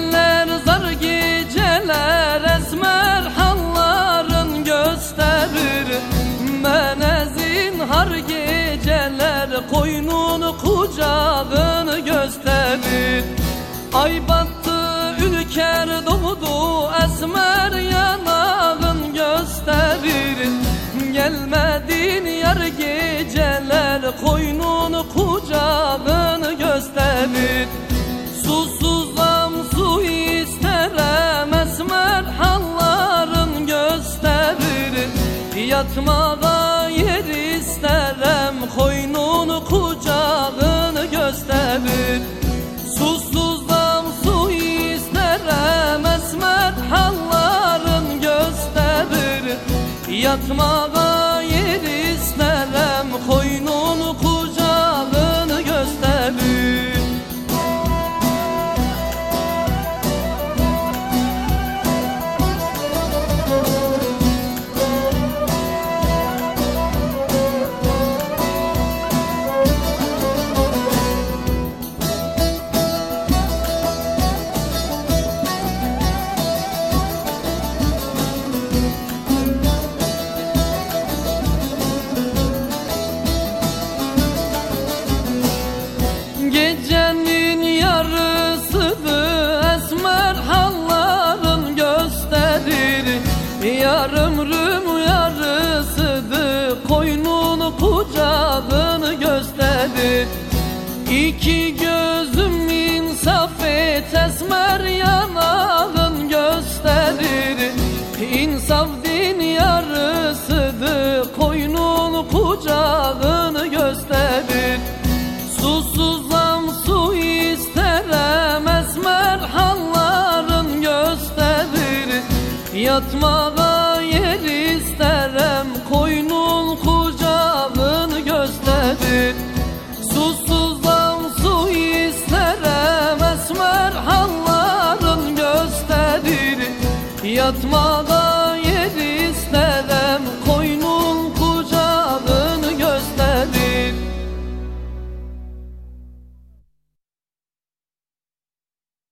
Geceler zar geceler esmer halların gösterir. Menezin har geceler koynunu kucağını gösterir. Ay battı ülker doğdu esmer yanağın gösterir. Gelmedin yar geceler koynunu Yatmağa yer isterem koynunu kucağını gösterir. Susuzam su isterem esmer halların gösterir Yatmağa Yarım rüm yarısıdır koynunu kucağını gösterir İki gözüm insaf et esmer yanağın gösterir İnsaf din yarısıdır koynunu Yatmağa yer isterim Koynun kucağını gösterir. Susuzdan su isterim Esmer halların gösterir. Yatmağa yer isterim